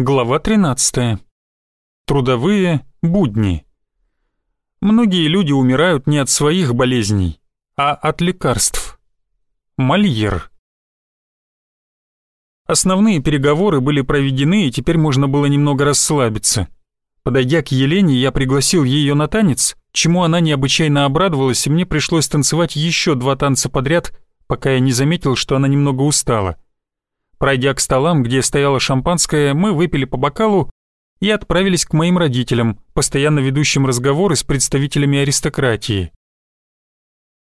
Глава 13. Трудовые будни. Многие люди умирают не от своих болезней, а от лекарств. Мольер. Основные переговоры были проведены, и теперь можно было немного расслабиться. Подойдя к Елене, я пригласил ее на танец, чему она необычайно обрадовалась, и мне пришлось танцевать еще два танца подряд, пока я не заметил, что она немного устала. Пройдя к столам, где стояло шампанское, мы выпили по бокалу и отправились к моим родителям, постоянно ведущим разговоры с представителями аристократии.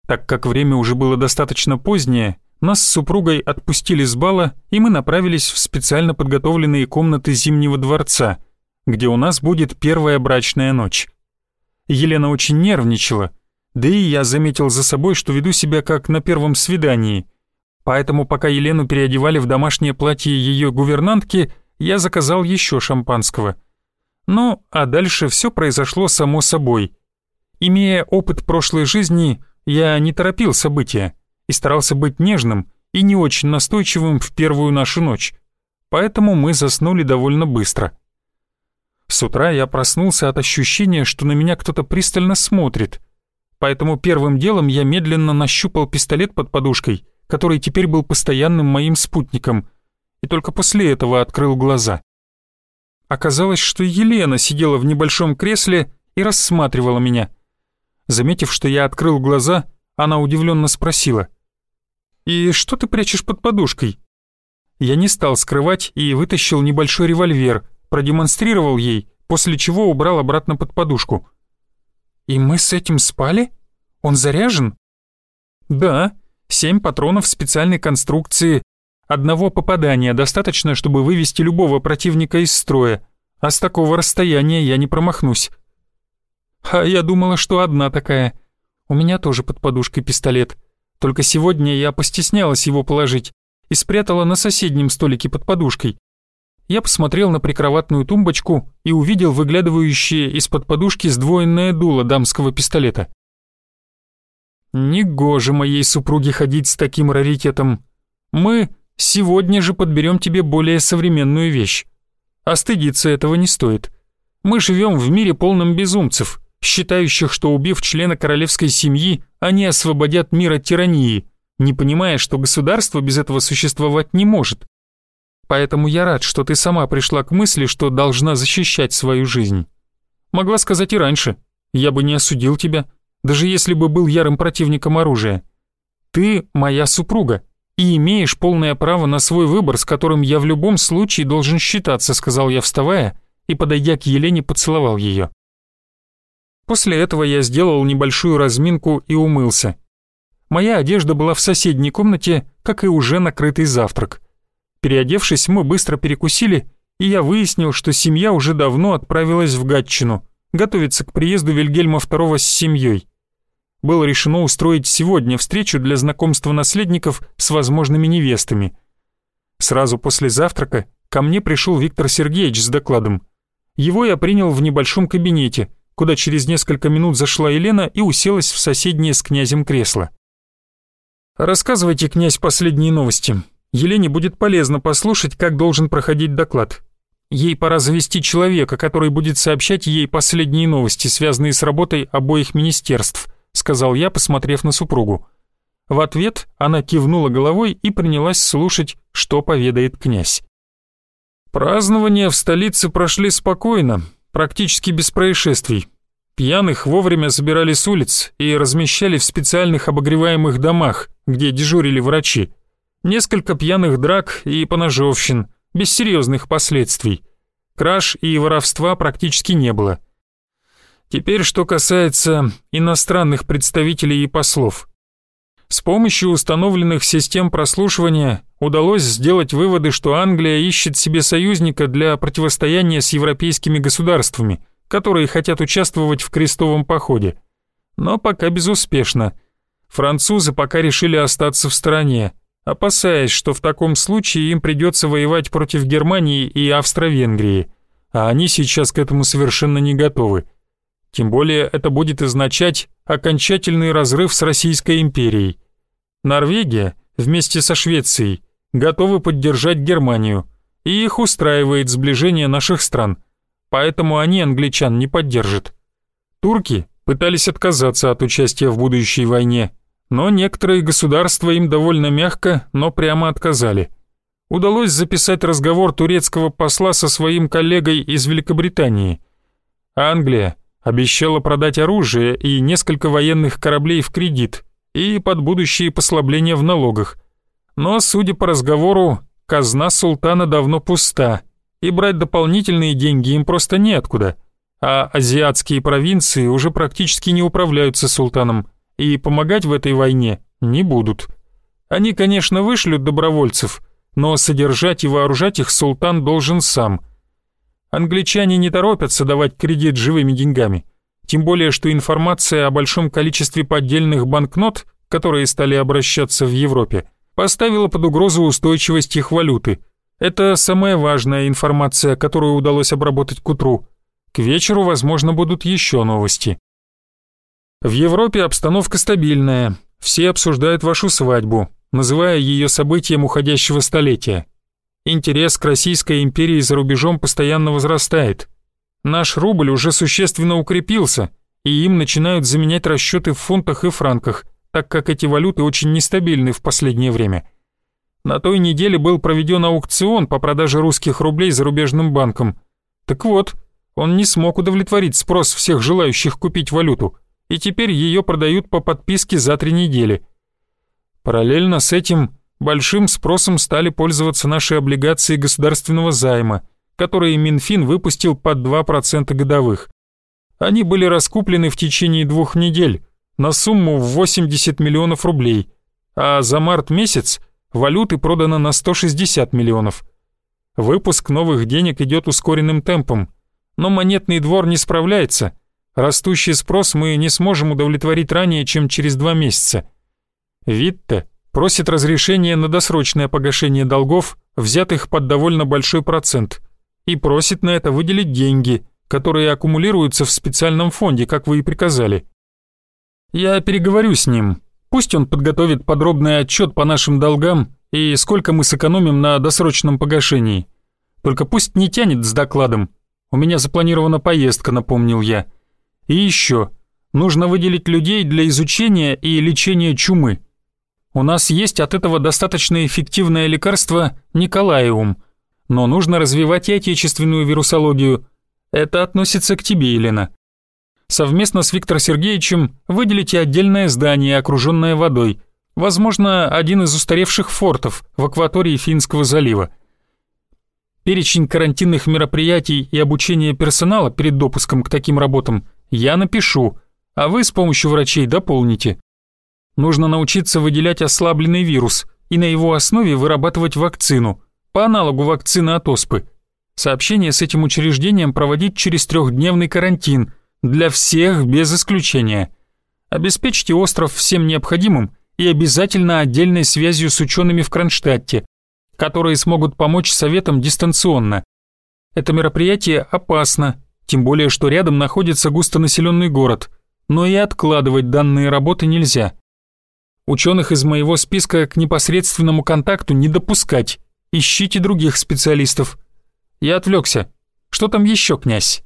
Так как время уже было достаточно позднее, нас с супругой отпустили с бала, и мы направились в специально подготовленные комнаты Зимнего дворца, где у нас будет первая брачная ночь. Елена очень нервничала, да и я заметил за собой, что веду себя как на первом свидании – Поэтому пока Елену переодевали в домашнее платье ее гувернантки, я заказал еще шампанского. Ну, а дальше все произошло само собой. Имея опыт прошлой жизни, я не торопил события и старался быть нежным и не очень настойчивым в первую нашу ночь. Поэтому мы заснули довольно быстро. С утра я проснулся от ощущения, что на меня кто-то пристально смотрит. Поэтому первым делом я медленно нащупал пистолет под подушкой — который теперь был постоянным моим спутником, и только после этого открыл глаза. Оказалось, что Елена сидела в небольшом кресле и рассматривала меня. Заметив, что я открыл глаза, она удивленно спросила. «И что ты прячешь под подушкой?» Я не стал скрывать и вытащил небольшой револьвер, продемонстрировал ей, после чего убрал обратно под подушку. «И мы с этим спали? Он заряжен?» «Да, Семь патронов специальной конструкции. Одного попадания достаточно, чтобы вывести любого противника из строя, а с такого расстояния я не промахнусь. А я думала, что одна такая. У меня тоже под подушкой пистолет. Только сегодня я постеснялась его положить и спрятала на соседнем столике под подушкой. Я посмотрел на прикроватную тумбочку и увидел выглядывающее из-под подушки сдвоенное дуло дамского пистолета. Негоже моей супруге ходить с таким раритетом. Мы сегодня же подберем тебе более современную вещь. А этого не стоит. Мы живем в мире полном безумцев, считающих, что убив члена королевской семьи, они освободят мир от тирании, не понимая, что государство без этого существовать не может. Поэтому я рад, что ты сама пришла к мысли, что должна защищать свою жизнь. Могла сказать и раньше, я бы не осудил тебя, даже если бы был ярым противником оружия. Ты моя супруга и имеешь полное право на свой выбор, с которым я в любом случае должен считаться», сказал я, вставая, и, подойдя к Елене, поцеловал ее. После этого я сделал небольшую разминку и умылся. Моя одежда была в соседней комнате, как и уже накрытый завтрак. Переодевшись, мы быстро перекусили, и я выяснил, что семья уже давно отправилась в Гатчину, готовиться к приезду Вильгельма II с семьей было решено устроить сегодня встречу для знакомства наследников с возможными невестами. Сразу после завтрака ко мне пришел Виктор Сергеевич с докладом. Его я принял в небольшом кабинете, куда через несколько минут зашла Елена и уселась в соседнее с князем кресло. «Рассказывайте, князь, последние новости. Елене будет полезно послушать, как должен проходить доклад. Ей пора завести человека, который будет сообщать ей последние новости, связанные с работой обоих министерств» сказал я, посмотрев на супругу. В ответ она кивнула головой и принялась слушать, что поведает князь. Празднования в столице прошли спокойно, практически без происшествий. Пьяных вовремя забирали с улиц и размещали в специальных обогреваемых домах, где дежурили врачи. Несколько пьяных драк и поножовщин, без серьезных последствий. Краж и воровства практически не было. Теперь что касается иностранных представителей и послов. С помощью установленных систем прослушивания удалось сделать выводы, что Англия ищет себе союзника для противостояния с европейскими государствами, которые хотят участвовать в крестовом походе. Но пока безуспешно. Французы пока решили остаться в стороне, опасаясь, что в таком случае им придется воевать против Германии и Австро-Венгрии, а они сейчас к этому совершенно не готовы. Тем более это будет означать окончательный разрыв с Российской империей. Норвегия вместе со Швецией готовы поддержать Германию, и их устраивает сближение наших стран, поэтому они англичан не поддержат. Турки пытались отказаться от участия в будущей войне, но некоторые государства им довольно мягко, но прямо отказали. Удалось записать разговор турецкого посла со своим коллегой из Великобритании. Англия обещала продать оружие и несколько военных кораблей в кредит и под будущие послабления в налогах. Но, судя по разговору, казна султана давно пуста, и брать дополнительные деньги им просто неоткуда, а азиатские провинции уже практически не управляются султаном и помогать в этой войне не будут. Они, конечно, вышлют добровольцев, но содержать и вооружать их султан должен сам. Англичане не торопятся давать кредит живыми деньгами, тем более что информация о большом количестве поддельных банкнот, которые стали обращаться в Европе, поставила под угрозу устойчивость их валюты. Это самая важная информация, которую удалось обработать к утру. К вечеру, возможно, будут еще новости. В Европе обстановка стабильная, все обсуждают вашу свадьбу, называя ее событием уходящего столетия. Интерес к Российской империи за рубежом постоянно возрастает. Наш рубль уже существенно укрепился, и им начинают заменять расчеты в фунтах и франках, так как эти валюты очень нестабильны в последнее время. На той неделе был проведен аукцион по продаже русских рублей зарубежным банкам. Так вот, он не смог удовлетворить спрос всех желающих купить валюту – и теперь ее продают по подписке за три недели. Параллельно с этим большим спросом стали пользоваться наши облигации государственного займа, которые Минфин выпустил под 2% годовых. Они были раскуплены в течение двух недель на сумму в 80 миллионов рублей, а за март месяц валюты продано на 160 миллионов. Выпуск новых денег идет ускоренным темпом, но монетный двор не справляется – Растущий спрос мы не сможем удовлетворить ранее, чем через два месяца. Витте просит разрешения на досрочное погашение долгов, взятых под довольно большой процент, и просит на это выделить деньги, которые аккумулируются в специальном фонде, как вы и приказали. Я переговорю с ним. Пусть он подготовит подробный отчет по нашим долгам и сколько мы сэкономим на досрочном погашении. Только пусть не тянет с докладом. У меня запланирована поездка, напомнил я. И еще, нужно выделить людей для изучения и лечения чумы. У нас есть от этого достаточно эффективное лекарство Николаевум, но нужно развивать и отечественную вирусологию. Это относится к тебе, Елена. Совместно с Виктором Сергеевичем выделите отдельное здание, окруженное водой. Возможно, один из устаревших фортов в акватории Финского залива. Перечень карантинных мероприятий и обучения персонала перед допуском к таким работам – я напишу, а вы с помощью врачей дополните. Нужно научиться выделять ослабленный вирус и на его основе вырабатывать вакцину, по аналогу вакцины от оспы. Сообщение с этим учреждением проводить через трехдневный карантин, для всех без исключения. Обеспечьте остров всем необходимым и обязательно отдельной связью с учеными в Кронштадте, которые смогут помочь советам дистанционно. Это мероприятие опасно тем более что рядом находится густонаселенный город, но и откладывать данные работы нельзя. Ученых из моего списка к непосредственному контакту не допускать, ищите других специалистов. Я отвлекся. Что там еще, князь?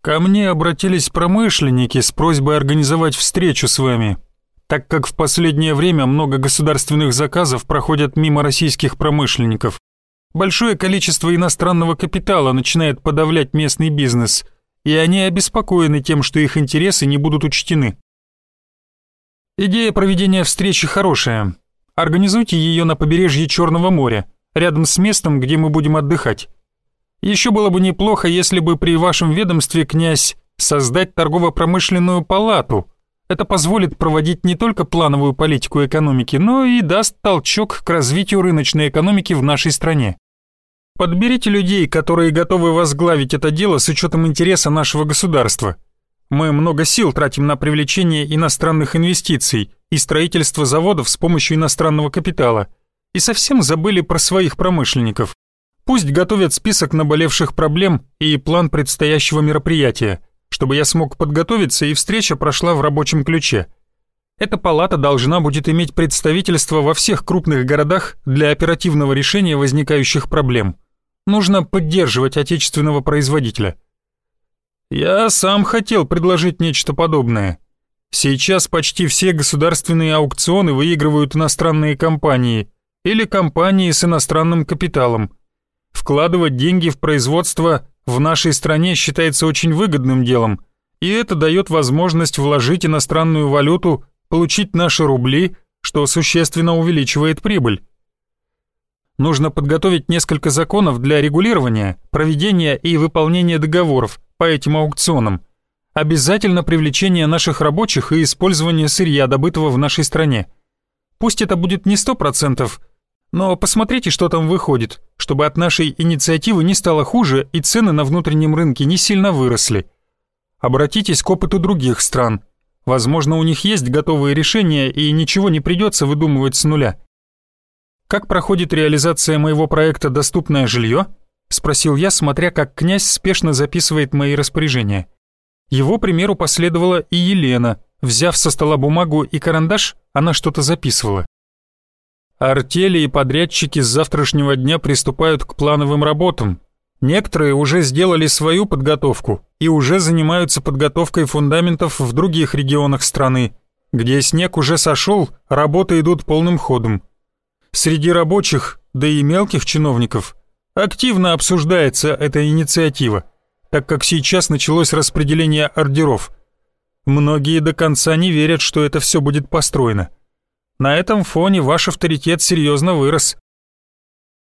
Ко мне обратились промышленники с просьбой организовать встречу с вами, так как в последнее время много государственных заказов проходят мимо российских промышленников. Большое количество иностранного капитала начинает подавлять местный бизнес, и они обеспокоены тем, что их интересы не будут учтены. Идея проведения встречи хорошая. Организуйте ее на побережье Черного моря, рядом с местом, где мы будем отдыхать. Еще было бы неплохо, если бы при вашем ведомстве, князь, создать торгово-промышленную палату. Это позволит проводить не только плановую политику экономики, но и даст толчок к развитию рыночной экономики в нашей стране. Подберите людей, которые готовы возглавить это дело с учетом интереса нашего государства. Мы много сил тратим на привлечение иностранных инвестиций и строительство заводов с помощью иностранного капитала. И совсем забыли про своих промышленников. Пусть готовят список наболевших проблем и план предстоящего мероприятия, чтобы я смог подготовиться и встреча прошла в рабочем ключе. Эта палата должна будет иметь представительство во всех крупных городах для оперативного решения возникающих проблем. Нужно поддерживать отечественного производителя. Я сам хотел предложить нечто подобное. Сейчас почти все государственные аукционы выигрывают иностранные компании или компании с иностранным капиталом. Вкладывать деньги в производство в нашей стране считается очень выгодным делом, и это дает возможность вложить иностранную валюту, получить наши рубли, что существенно увеличивает прибыль. Нужно подготовить несколько законов для регулирования, проведения и выполнения договоров по этим аукционам. Обязательно привлечение наших рабочих и использование сырья, добытого в нашей стране. Пусть это будет не сто процентов, но посмотрите, что там выходит, чтобы от нашей инициативы не стало хуже и цены на внутреннем рынке не сильно выросли. Обратитесь к опыту других стран. Возможно, у них есть готовые решения и ничего не придется выдумывать с нуля. «Как проходит реализация моего проекта «Доступное жилье»?» — спросил я, смотря как князь спешно записывает мои распоряжения. Его примеру последовала и Елена. Взяв со стола бумагу и карандаш, она что-то записывала. Артели и подрядчики с завтрашнего дня приступают к плановым работам. Некоторые уже сделали свою подготовку и уже занимаются подготовкой фундаментов в других регионах страны. Где снег уже сошел, работы идут полным ходом. Среди рабочих, да и мелких чиновников, активно обсуждается эта инициатива, так как сейчас началось распределение ордеров. Многие до конца не верят, что это все будет построено. На этом фоне ваш авторитет серьезно вырос.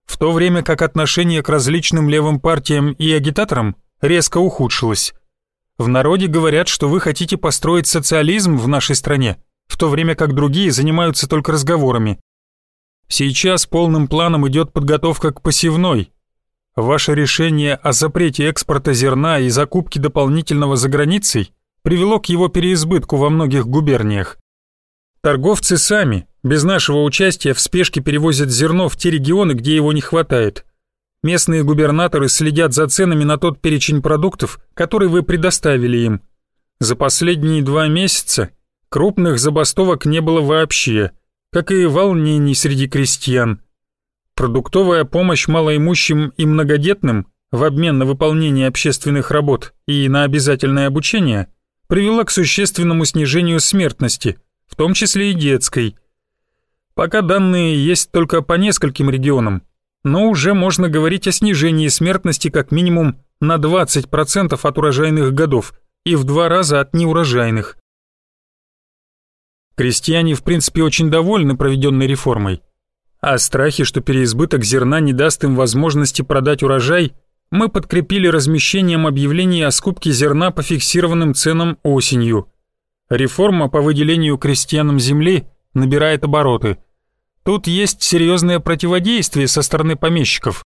В то время как отношение к различным левым партиям и агитаторам резко ухудшилось. В народе говорят, что вы хотите построить социализм в нашей стране, в то время как другие занимаются только разговорами. Сейчас полным планом идет подготовка к посевной. Ваше решение о запрете экспорта зерна и закупки дополнительного за границей привело к его переизбытку во многих губерниях. Торговцы сами, без нашего участия, в спешке перевозят зерно в те регионы, где его не хватает. Местные губернаторы следят за ценами на тот перечень продуктов, который вы предоставили им. За последние два месяца крупных забастовок не было вообще, как и волнений среди крестьян. Продуктовая помощь малоимущим и многодетным в обмен на выполнение общественных работ и на обязательное обучение привела к существенному снижению смертности – в том числе и детской. Пока данные есть только по нескольким регионам, но уже можно говорить о снижении смертности как минимум на 20% от урожайных годов и в два раза от неурожайных. Крестьяне в принципе очень довольны проведенной реформой. А страхи, что переизбыток зерна не даст им возможности продать урожай, мы подкрепили размещением объявлений о скупке зерна по фиксированным ценам осенью – Реформа по выделению крестьянам земли набирает обороты. Тут есть серьезное противодействие со стороны помещиков.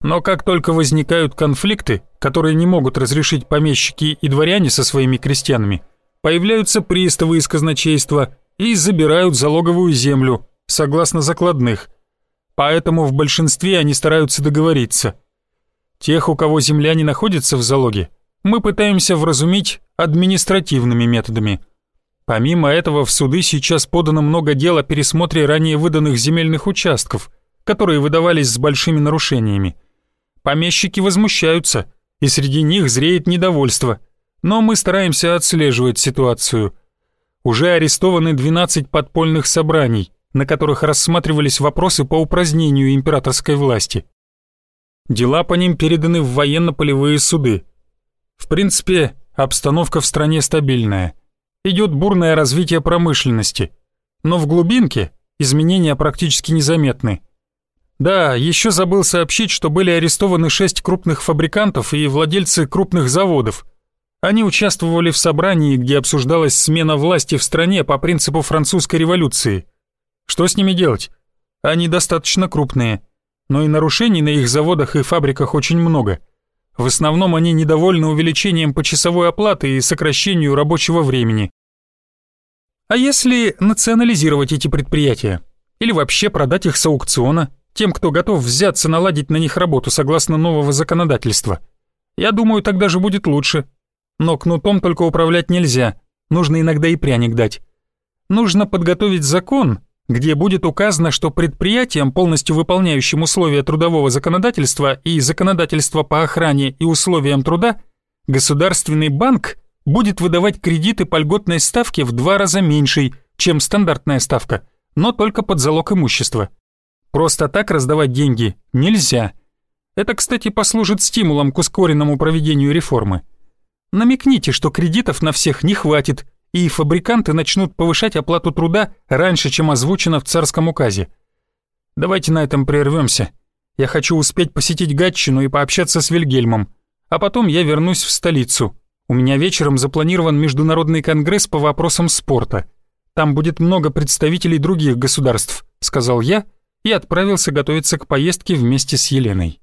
Но как только возникают конфликты, которые не могут разрешить помещики и дворяне со своими крестьянами, появляются приставы из казначейства и забирают залоговую землю, согласно закладных. Поэтому в большинстве они стараются договориться. Тех, у кого земля не находится в залоге, мы пытаемся вразумить административными методами. Помимо этого, в суды сейчас подано много дел о пересмотре ранее выданных земельных участков, которые выдавались с большими нарушениями. Помещики возмущаются, и среди них зреет недовольство, но мы стараемся отслеживать ситуацию. Уже арестованы 12 подпольных собраний, на которых рассматривались вопросы по упразднению императорской власти. Дела по ним переданы в военно-полевые суды. В принципе, обстановка в стране стабильная идет бурное развитие промышленности, но в глубинке изменения практически незаметны. Да, еще забыл сообщить, что были арестованы шесть крупных фабрикантов и владельцы крупных заводов. Они участвовали в собрании, где обсуждалась смена власти в стране по принципу французской революции. Что с ними делать? Они достаточно крупные, но и нарушений на их заводах и фабриках очень много. В основном они недовольны увеличением почасовой оплаты и сокращению рабочего времени. А если национализировать эти предприятия? Или вообще продать их с аукциона тем, кто готов взяться наладить на них работу согласно нового законодательства? Я думаю, тогда же будет лучше. Но кнутом только управлять нельзя, нужно иногда и пряник дать. Нужно подготовить закон, где будет указано, что предприятиям, полностью выполняющим условия трудового законодательства и законодательства по охране и условиям труда, Государственный банк будет выдавать кредиты по льготной ставке в два раза меньшей, чем стандартная ставка, но только под залог имущества. Просто так раздавать деньги нельзя. Это, кстати, послужит стимулом к ускоренному проведению реформы. Намекните, что кредитов на всех не хватит, и фабриканты начнут повышать оплату труда раньше, чем озвучено в царском указе. Давайте на этом прервемся. Я хочу успеть посетить Гатчину и пообщаться с Вильгельмом, а потом я вернусь в столицу. У меня вечером запланирован международный конгресс по вопросам спорта. Там будет много представителей других государств, сказал я и отправился готовиться к поездке вместе с Еленой.